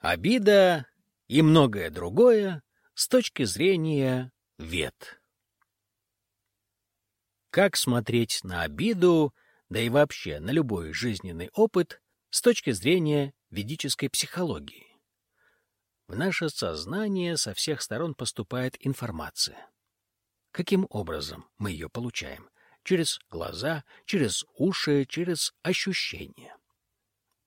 Обида и многое другое с точки зрения вет. Как смотреть на обиду, да и вообще на любой жизненный опыт с точки зрения ведической психологии? В наше сознание со всех сторон поступает информация. Каким образом мы ее получаем? Через глаза, через уши, через ощущения.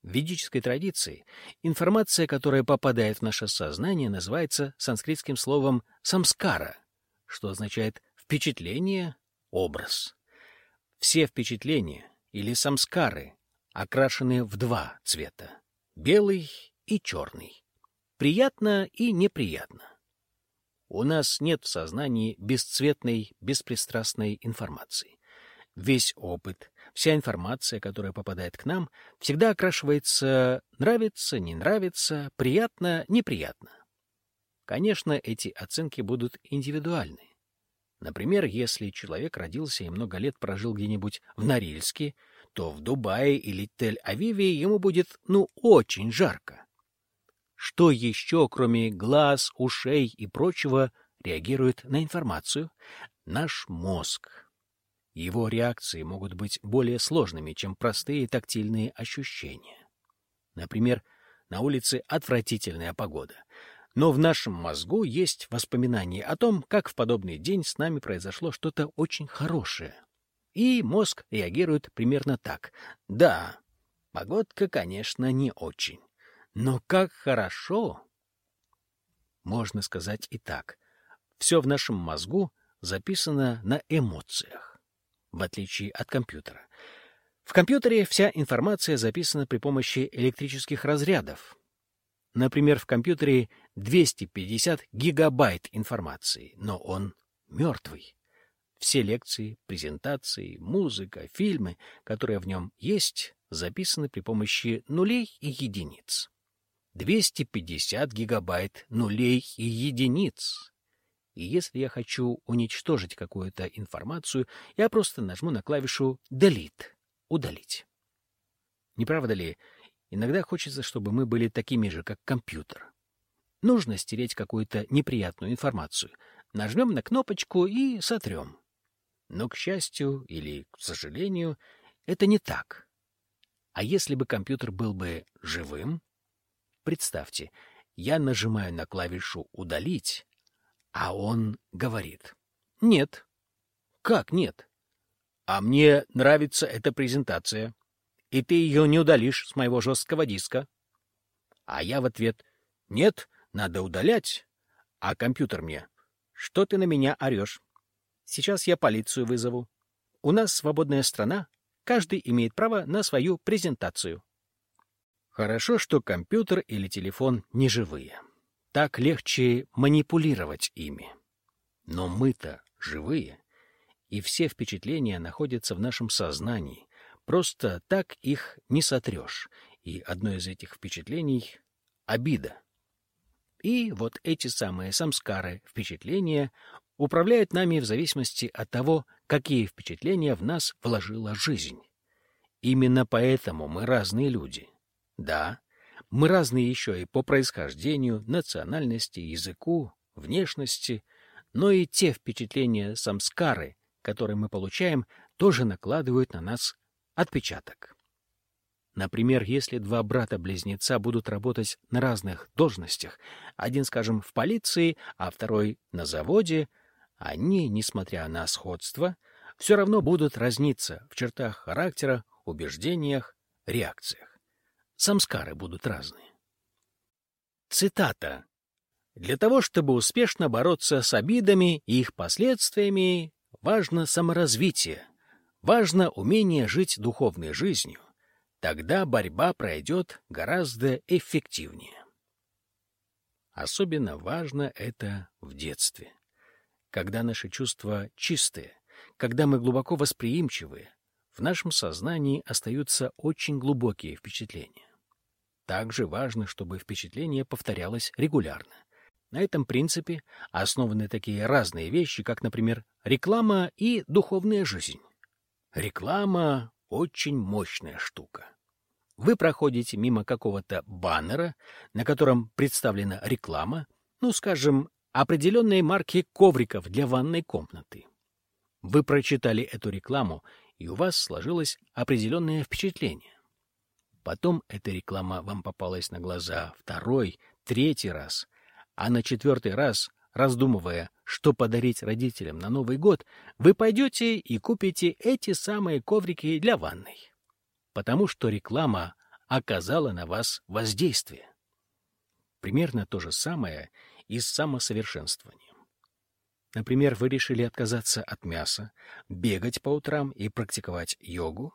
В ведической традиции информация, которая попадает в наше сознание, называется санскритским словом «самскара», что означает «впечатление», «образ». Все впечатления или самскары окрашены в два цвета — белый и черный. Приятно и неприятно. У нас нет в сознании бесцветной, беспристрастной информации. Весь опыт, вся информация, которая попадает к нам, всегда окрашивается нравится, не нравится, приятно, неприятно. Конечно, эти оценки будут индивидуальны. Например, если человек родился и много лет прожил где-нибудь в Норильске, то в Дубае или Тель-Авиве ему будет, ну, очень жарко. Что еще, кроме глаз, ушей и прочего, реагирует на информацию? Наш мозг, его реакции могут быть более сложными, чем простые тактильные ощущения. Например, на улице отвратительная погода, но в нашем мозгу есть воспоминания о том, как в подобный день с нами произошло что-то очень хорошее. И мозг реагирует примерно так. Да, погодка, конечно, не очень. Но как хорошо! Можно сказать и так. Все в нашем мозгу записано на эмоциях в отличие от компьютера. В компьютере вся информация записана при помощи электрических разрядов. Например, в компьютере 250 гигабайт информации, но он мертвый. Все лекции, презентации, музыка, фильмы, которые в нем есть, записаны при помощи нулей и единиц. 250 гигабайт нулей и единиц. И если я хочу уничтожить какую-то информацию, я просто нажму на клавишу «Delete» — «Удалить». Не правда ли, иногда хочется, чтобы мы были такими же, как компьютер. Нужно стереть какую-то неприятную информацию. Нажмем на кнопочку и сотрем. Но, к счастью или к сожалению, это не так. А если бы компьютер был бы живым? Представьте, я нажимаю на клавишу «Удалить», а он говорит. Нет. Как нет? А мне нравится эта презентация. И ты ее не удалишь с моего жесткого диска. А я в ответ. Нет, надо удалять. А компьютер мне. Что ты на меня орешь? Сейчас я полицию вызову. У нас свободная страна. Каждый имеет право на свою презентацию. Хорошо, что компьютер или телефон не живые. Так легче манипулировать ими. Но мы-то живые, и все впечатления находятся в нашем сознании. Просто так их не сотрешь. И одно из этих впечатлений — обида. И вот эти самые самскары, впечатления, управляют нами в зависимости от того, какие впечатления в нас вложила жизнь. Именно поэтому мы разные люди. Да, мы разные еще и по происхождению, национальности, языку, внешности, но и те впечатления самскары, которые мы получаем, тоже накладывают на нас отпечаток. Например, если два брата-близнеца будут работать на разных должностях, один, скажем, в полиции, а второй на заводе, они, несмотря на сходство, все равно будут разниться в чертах характера, убеждениях, реакциях самскары будут разные. Цитата. Для того, чтобы успешно бороться с обидами и их последствиями, важно саморазвитие, важно умение жить духовной жизнью. Тогда борьба пройдет гораздо эффективнее. Особенно важно это в детстве, когда наши чувства чистые, когда мы глубоко восприимчивые, в нашем сознании остаются очень глубокие впечатления. Также важно, чтобы впечатление повторялось регулярно. На этом принципе основаны такие разные вещи, как, например, реклама и духовная жизнь. Реклама — очень мощная штука. вы проходите мимо какого-то баннера, на котором представлена реклама, ну, скажем, определенной марки ковриков для ванной комнаты. Вы прочитали эту рекламу, и у вас сложилось определенное впечатление. Потом эта реклама вам попалась на глаза второй, третий раз, а на четвертый раз, раздумывая, что подарить родителям на Новый год, вы пойдете и купите эти самые коврики для ванной. Потому что реклама оказала на вас воздействие. Примерно то же самое и с самосовершенствованием. Например, вы решили отказаться от мяса, бегать по утрам и практиковать йогу.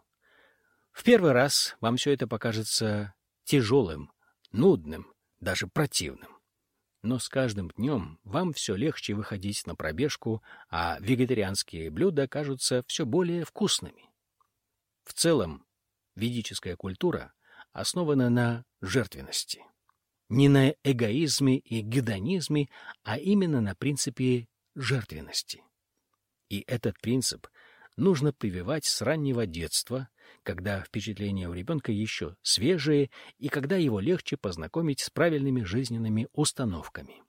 В первый раз вам все это покажется тяжелым, нудным, даже противным. Но с каждым днем вам все легче выходить на пробежку, а вегетарианские блюда кажутся все более вкусными. В целом, ведическая культура основана на жертвенности. Не на эгоизме и гедонизме, а именно на принципе жертвенности. И этот принцип нужно прививать с раннего детства, когда впечатления у ребенка еще свежие и когда его легче познакомить с правильными жизненными установками.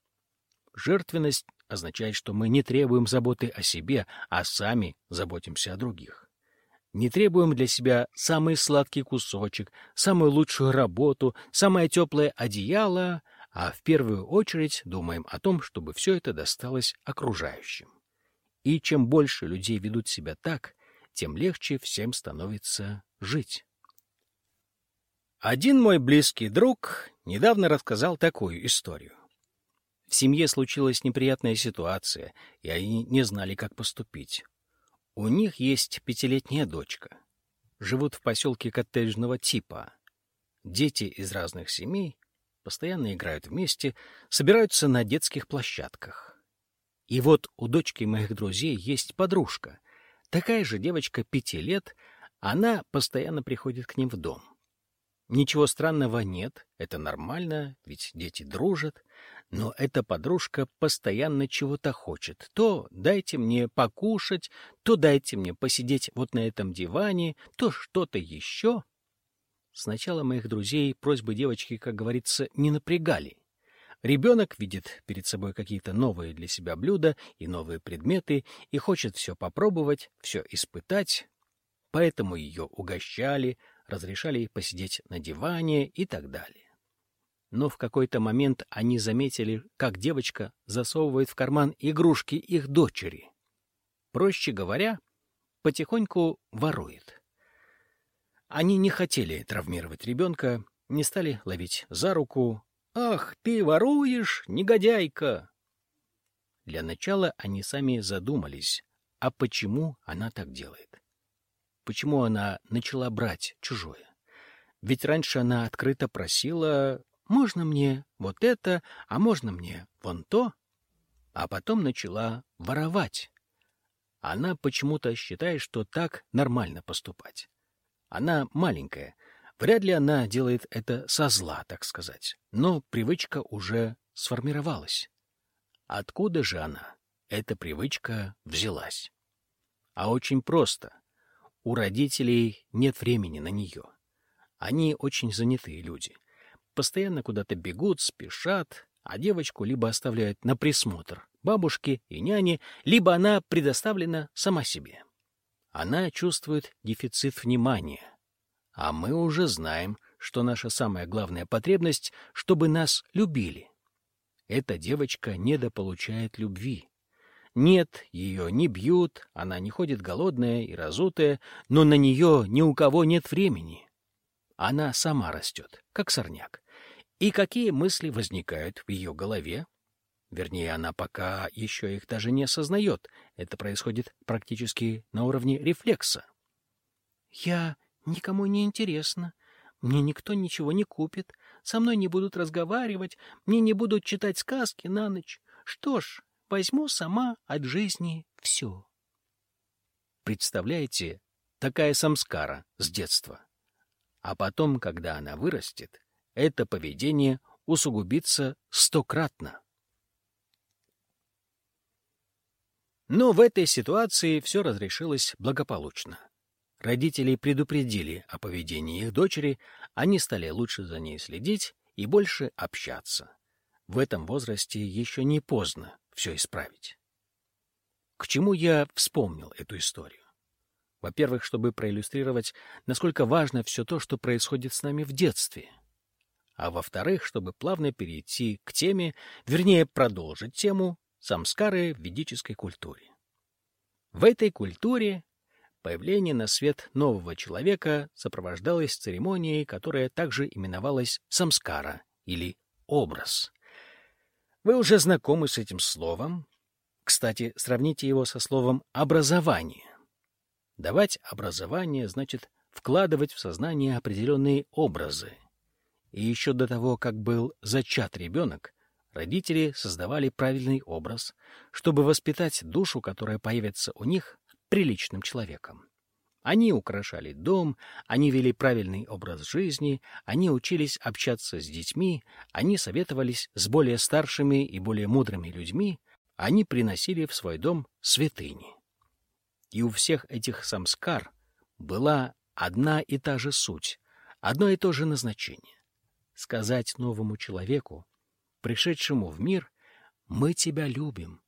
Жертвенность означает, что мы не требуем заботы о себе, а сами заботимся о других. Не требуем для себя самый сладкий кусочек, самую лучшую работу, самое теплое одеяло, а в первую очередь думаем о том, чтобы все это досталось окружающим. И чем больше людей ведут себя так, тем легче всем становится жить. Один мой близкий друг недавно рассказал такую историю. В семье случилась неприятная ситуация, и они не знали, как поступить. У них есть пятилетняя дочка. Живут в поселке коттеджного типа. Дети из разных семей постоянно играют вместе, собираются на детских площадках. И вот у дочки моих друзей есть подружка. Такая же девочка пяти лет, она постоянно приходит к ним в дом. Ничего странного нет, это нормально, ведь дети дружат. Но эта подружка постоянно чего-то хочет. То дайте мне покушать, то дайте мне посидеть вот на этом диване, то что-то еще. Сначала моих друзей просьбы девочки, как говорится, не напрягали. Ребенок видит перед собой какие-то новые для себя блюда и новые предметы и хочет все попробовать, все испытать. Поэтому ее угощали, разрешали посидеть на диване и так далее. Но в какой-то момент они заметили, как девочка засовывает в карман игрушки их дочери. Проще говоря, потихоньку ворует. Они не хотели травмировать ребенка, не стали ловить за руку. «Ах, ты воруешь, негодяйка!» Для начала они сами задумались, а почему она так делает? Почему она начала брать чужое? Ведь раньше она открыто просила «можно мне вот это, а можно мне вон то?» А потом начала воровать. Она почему-то считает, что так нормально поступать. Она маленькая. Вряд ли она делает это со зла, так сказать. Но привычка уже сформировалась. Откуда же она, эта привычка, взялась? А очень просто. У родителей нет времени на нее. Они очень занятые люди. Постоянно куда-то бегут, спешат, а девочку либо оставляют на присмотр бабушки и няни, либо она предоставлена сама себе. Она чувствует дефицит внимания. А мы уже знаем, что наша самая главная потребность — чтобы нас любили. Эта девочка недополучает любви. Нет, ее не бьют, она не ходит голодная и разутая, но на нее ни у кого нет времени. Она сама растет, как сорняк. И какие мысли возникают в ее голове, Вернее, она пока еще их даже не осознает. Это происходит практически на уровне рефлекса. «Я никому не интересна. Мне никто ничего не купит. Со мной не будут разговаривать. Мне не будут читать сказки на ночь. Что ж, возьму сама от жизни все». Представляете, такая самскара с детства. А потом, когда она вырастет, это поведение усугубится стократно. Но в этой ситуации все разрешилось благополучно. Родители предупредили о поведении их дочери, они стали лучше за ней следить и больше общаться. В этом возрасте еще не поздно все исправить. К чему я вспомнил эту историю? Во-первых, чтобы проиллюстрировать, насколько важно все то, что происходит с нами в детстве. А во-вторых, чтобы плавно перейти к теме, вернее, продолжить тему самскары в ведической культуре. В этой культуре появление на свет нового человека сопровождалось церемонией, которая также именовалась самскара или образ. Вы уже знакомы с этим словом. Кстати, сравните его со словом «образование». Давать образование значит вкладывать в сознание определенные образы. И еще до того, как был зачат ребенок, родители создавали правильный образ, чтобы воспитать душу, которая появится у них приличным человеком. Они украшали дом, они вели правильный образ жизни, они учились общаться с детьми, они советовались с более старшими и более мудрыми людьми, они приносили в свой дом святыни. И у всех этих самскар была одна и та же суть, одно и то же назначение — сказать новому человеку, пришедшему в мир, «Мы тебя любим,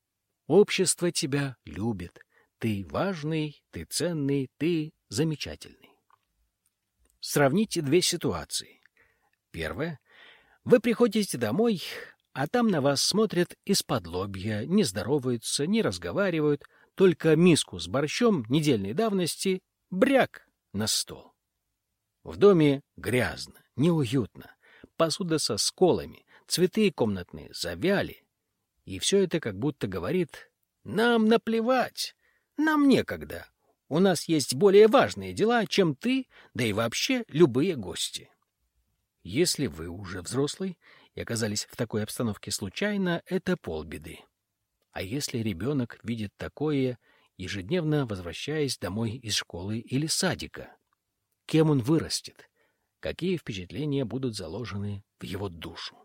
общество тебя любит, ты важный, ты ценный, ты замечательный». Сравните две ситуации. Первая — вы приходите домой, а там на вас смотрят из-под лобья, не здороваются, не разговаривают — только миску с борщом недельной давности бряк на стол. В доме грязно, неуютно, посуда со сколами, цветы комнатные завяли. И все это как будто говорит «Нам наплевать, нам некогда, у нас есть более важные дела, чем ты, да и вообще любые гости». Если вы уже взрослый и оказались в такой обстановке случайно, это полбеды. А если ребенок видит такое, ежедневно возвращаясь домой из школы или садика? Кем он вырастет? Какие впечатления будут заложены в его душу?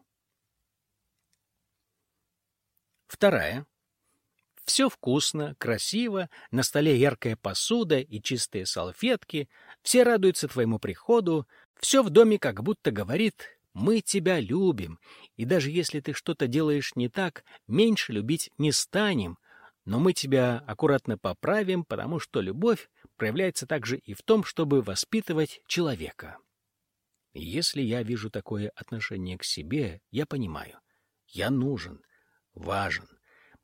Вторая. Все вкусно, красиво, на столе яркая посуда и чистые салфетки, все радуются твоему приходу, все в доме как будто говорит мы тебя любим, и даже если ты что-то делаешь не так, меньше любить не станем, но мы тебя аккуратно поправим, потому что любовь проявляется также и в том, чтобы воспитывать человека. Если я вижу такое отношение к себе, я понимаю, я нужен, важен.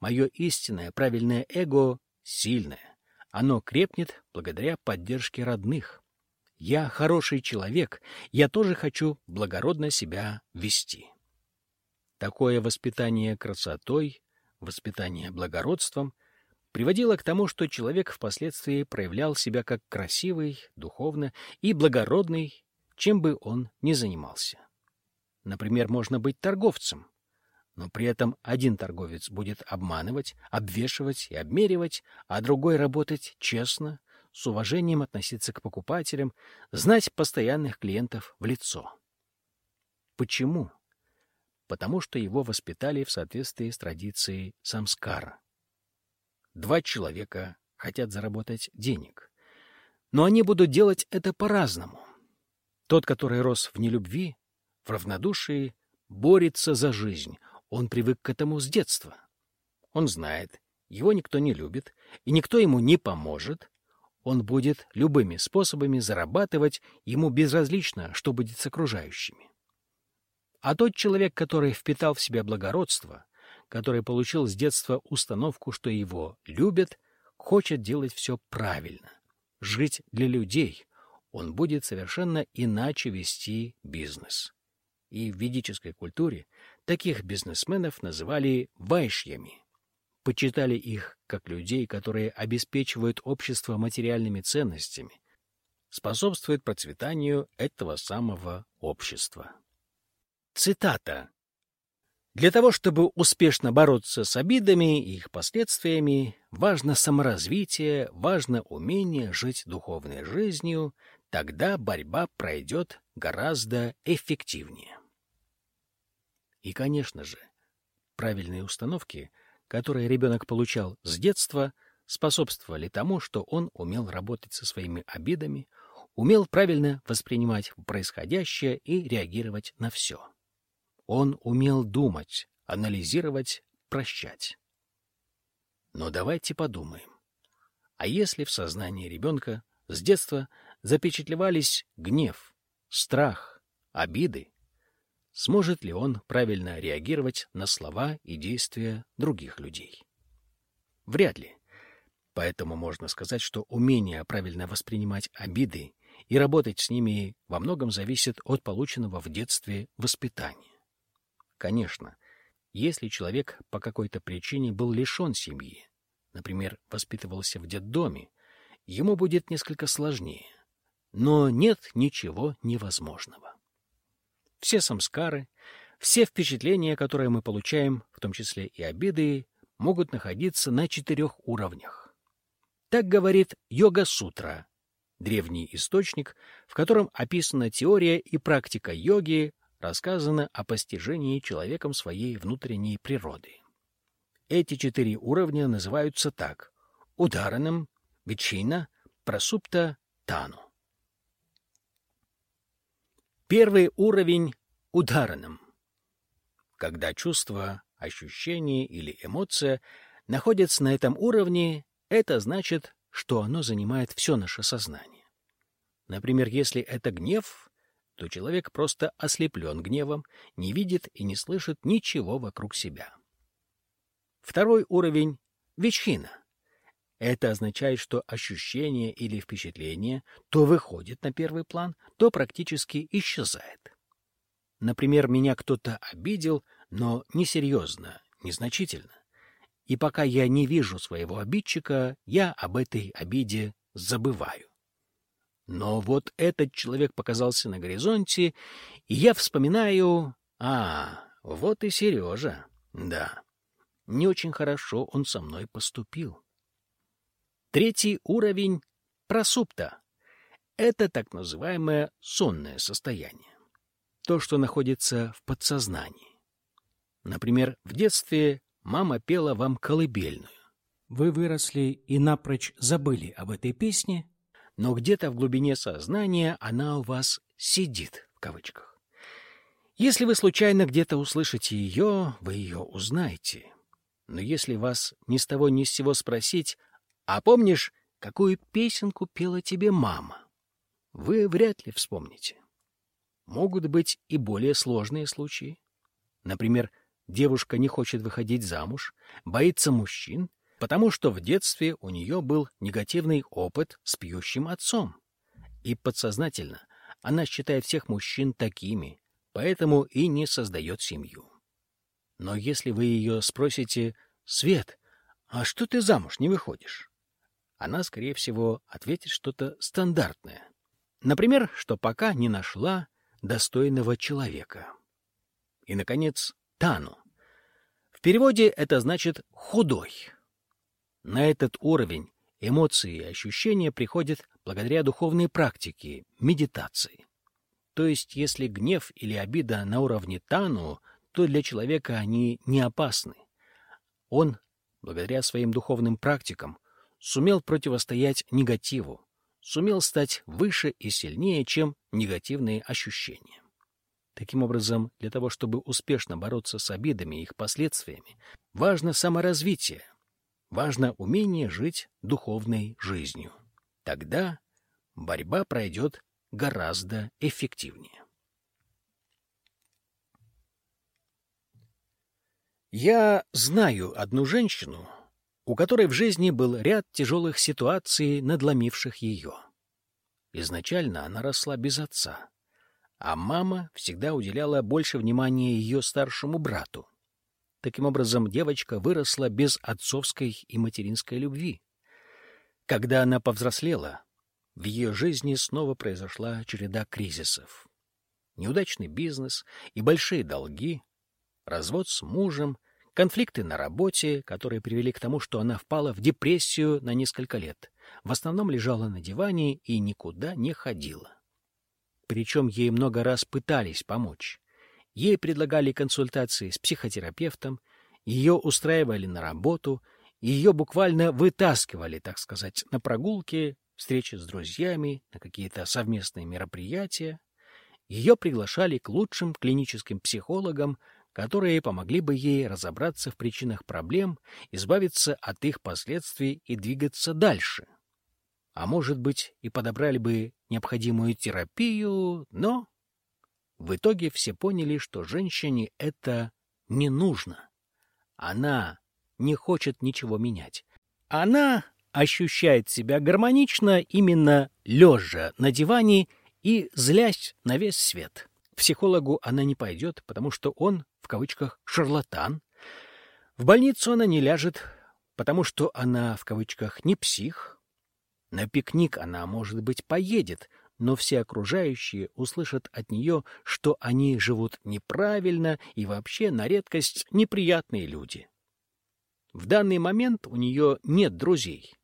Мое истинное правильное эго сильное. Оно крепнет благодаря поддержке родных. Я хороший человек, я тоже хочу благородно себя вести. Такое воспитание красотой, воспитание благородством приводило к тому, что человек впоследствии проявлял себя как красивый, духовно и благородный, чем бы он ни занимался. Например, можно быть торговцем, но при этом один торговец будет обманывать, обвешивать и обмеривать, а другой работать честно, с уважением относиться к покупателям, знать постоянных клиентов в лицо. Почему? Потому что его воспитали в соответствии с традицией самскара. Два человека хотят заработать денег, но они будут делать это по-разному. Тот, который рос в нелюбви, в равнодушии, борется за жизнь, он привык к этому с детства. Он знает, его никто не любит, и никто ему не поможет, он будет любыми способами зарабатывать, ему безразлично, что будет с окружающими. А тот человек, который впитал в себя благородство, который получил с детства установку, что его любят, хочет делать все правильно, жить для людей, он будет совершенно иначе вести бизнес. И в ведической культуре таких бизнесменов называли вайшьями почитали их как людей, которые обеспечивают общество материальными ценностями, способствует процветанию этого самого общества. Цитата. Для того, чтобы успешно бороться с обидами и их последствиями, важно саморазвитие, важно умение жить духовной жизнью, тогда борьба пройдет гораздо эффективнее. И, конечно же, правильные установки — которые ребенок получал с детства, способствовали тому, что он умел работать со своими обидами, умел правильно воспринимать происходящее и реагировать на все. Он умел думать, анализировать, прощать. Но давайте подумаем. А если в сознании ребенка с детства запечатлевались гнев, страх, обиды, сможет ли он правильно реагировать на слова и действия других людей? Вряд ли. Поэтому можно сказать, что умение правильно воспринимать обиды и работать с ними во многом зависит от полученного в детстве воспитания. Конечно, если человек по какой-то причине был лишен семьи, например, воспитывался в детдоме, ему будет несколько сложнее. Но нет ничего невозможного. Все самскары, все впечатления, которые мы получаем, в том числе и обиды, могут находиться на четырех уровнях. Так говорит Йога-сутра, древний источник, в котором описана теория и практика йоги, рассказано о постижении человеком своей внутренней природы. Эти четыре уровня называются так — ударанным, Вичина, Прасупта, Тану. Первый уровень — ударанным. Когда чувство, ощущение или эмоция находятся на этом уровне, это значит, что оно занимает все наше сознание. Например, если это гнев, то человек просто ослеплен гневом, не видит и не слышит ничего вокруг себя. Второй уровень — вечхина. Это означает, что ощущение или впечатление то выходит на первый план, то практически исчезает. Например, меня кто-то обидел, но несерьезно, незначительно. И пока я не вижу своего обидчика, я об этой обиде забываю. Но вот этот человек показался на горизонте, и я вспоминаю... А, вот и Сережа. Да, не очень хорошо он со мной поступил. Третий уровень — просупта. Это так называемое сонное состояние. То, что находится в подсознании. Например, в детстве мама пела вам колыбельную. Вы выросли и напрочь забыли об этой песне, но где-то в глубине сознания она у вас «сидит» в кавычках. Если вы случайно где-то услышите ее, вы ее узнаете. Но если вас ни с того ни с сего спросить, а помнишь, какую песенку пела тебе мама? Вы вряд ли вспомните. Могут быть и более сложные случаи. Например, девушка не хочет выходить замуж, боится мужчин, потому что в детстве у нее был негативный опыт с пьющим отцом. И подсознательно она считает всех мужчин такими, поэтому и не создает семью. Но если вы ее спросите, «Свет, а что ты замуж не выходишь?» Она, скорее всего, ответит что-то стандартное. Например, что пока не нашла достойного человека. И, наконец, Тану. В переводе это значит «худой». На этот уровень эмоции и ощущения приходят благодаря духовной практике, медитации. То есть, если гнев или обида на уровне Тану, то для человека они не опасны. Он, благодаря своим духовным практикам, сумел противостоять негативу, сумел стать выше и сильнее, чем негативные ощущения. Таким образом, для того, чтобы успешно бороться с обидами и их последствиями, важно саморазвитие, важно умение жить духовной жизнью. Тогда борьба пройдет гораздо эффективнее. Я знаю одну женщину, у которой в жизни был ряд тяжелых ситуаций, надломивших ее. Изначально она росла без отца, а мама всегда уделяла больше внимания ее старшему брату. Таким образом, девочка выросла без отцовской и материнской любви. Когда она повзрослела, в ее жизни снова произошла череда кризисов. Неудачный бизнес и большие долги, развод с мужем — Конфликты на работе, которые привели к тому, что она впала в депрессию на несколько лет. В основном лежала на диване и никуда не ходила. Причем ей много раз пытались помочь. Ей предлагали консультации с психотерапевтом, ее устраивали на работу, ее буквально вытаскивали, так сказать, на прогулки, встречи с друзьями, на какие-то совместные мероприятия. Ее приглашали к лучшим клиническим психологам, которые помогли бы ей разобраться в причинах проблем, избавиться от их последствий и двигаться дальше. А может быть, и подобрали бы необходимую терапию, но в итоге все поняли, что женщине это не нужно. Она не хочет ничего менять. Она ощущает себя гармонично именно лежа на диване и злясь на весь свет. Психологу она не пойдет, потому что он, в кавычках, шарлатан. В больницу она не ляжет, потому что она, в кавычках, не псих. На пикник она, может быть, поедет, но все окружающие услышат от нее, что они живут неправильно и вообще на редкость неприятные люди. В данный момент у нее нет друзей.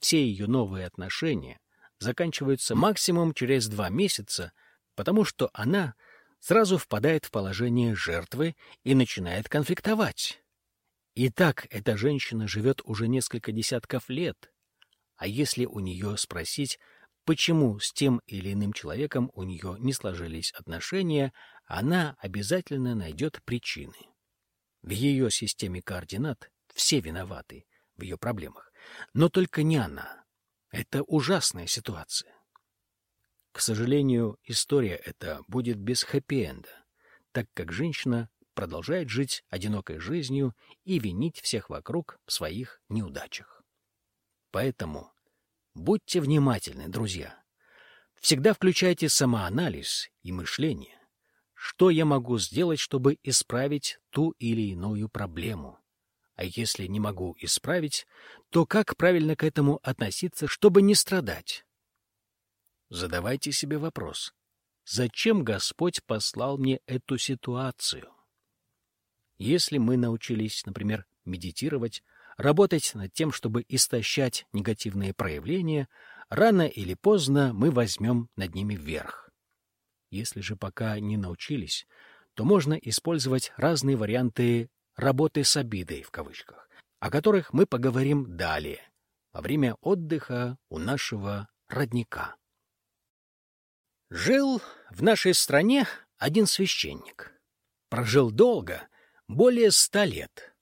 Все ее новые отношения заканчиваются максимум через два месяца, потому что она сразу впадает в положение жертвы и начинает конфликтовать. И так эта женщина живет уже несколько десятков лет. А если у нее спросить, почему с тем или иным человеком у нее не сложились отношения, она обязательно найдет причины. В ее системе координат все виноваты в ее проблемах, но только не она. Это ужасная ситуация. К сожалению, история эта будет без хэппи-энда, так как женщина продолжает жить одинокой жизнью и винить всех вокруг в своих неудачах. Поэтому будьте внимательны, друзья. Всегда включайте самоанализ и мышление. Что я могу сделать, чтобы исправить ту или иную проблему? А если не могу исправить, то как правильно к этому относиться, чтобы не страдать? Задавайте себе вопрос. Зачем Господь послал мне эту ситуацию? Если мы научились, например, медитировать, работать над тем, чтобы истощать негативные проявления, рано или поздно мы возьмем над ними вверх. Если же пока не научились, то можно использовать разные варианты «работы с обидой» в кавычках, о которых мы поговорим далее, во время отдыха у нашего родника. Жил в нашей стране один священник. Прожил долго, более ста лет.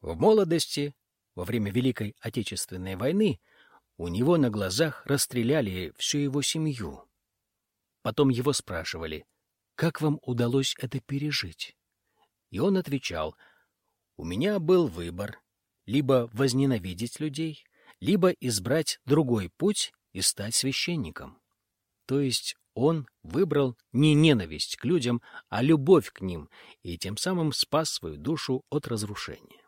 В молодости, во время Великой Отечественной войны, у него на глазах расстреляли всю его семью. Потом его спрашивали, как вам удалось это пережить? И он отвечал, у меня был выбор — либо возненавидеть людей, либо избрать другой путь и стать священником. То есть он выбрал не ненависть к людям, а любовь к ним, и тем самым спас свою душу от разрушения.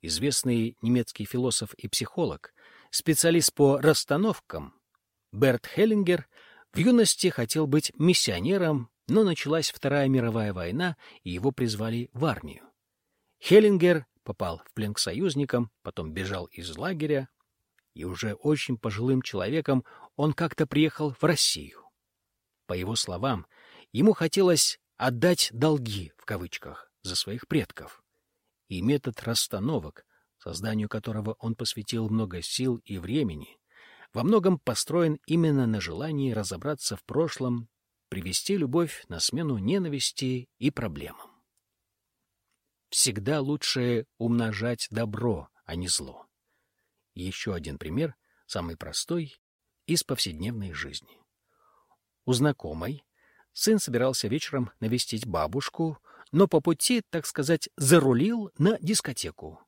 Известный немецкий философ и психолог, специалист по расстановкам, Берт Хеллингер в юности хотел быть миссионером, но началась Вторая мировая война, и его призвали в армию. Хеллингер попал в плен к союзникам, потом бежал из лагеря, и уже очень пожилым человеком он как-то приехал в Россию. По его словам, ему хотелось «отдать долги» в кавычках за своих предков. И метод расстановок, созданию которого он посвятил много сил и времени, во многом построен именно на желании разобраться в прошлом, привести любовь на смену ненависти и проблемам. Всегда лучше умножать добро, а не зло. Еще один пример, самый простой, из повседневной жизни. У знакомой сын собирался вечером навестить бабушку, но по пути, так сказать, зарулил на дискотеку.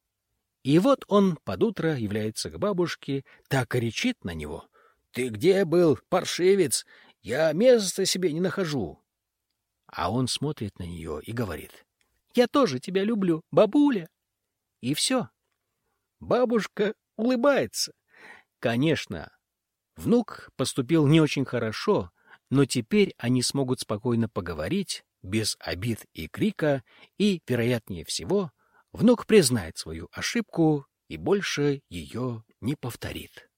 И вот он под утро является к бабушке, так кричит на него. «Ты где был, паршивец? Я места себе не нахожу!» А он смотрит на нее и говорит. Я тоже тебя люблю, бабуля. И все. Бабушка улыбается. Конечно, внук поступил не очень хорошо, но теперь они смогут спокойно поговорить, без обид и крика, и, вероятнее всего, внук признает свою ошибку и больше ее не повторит.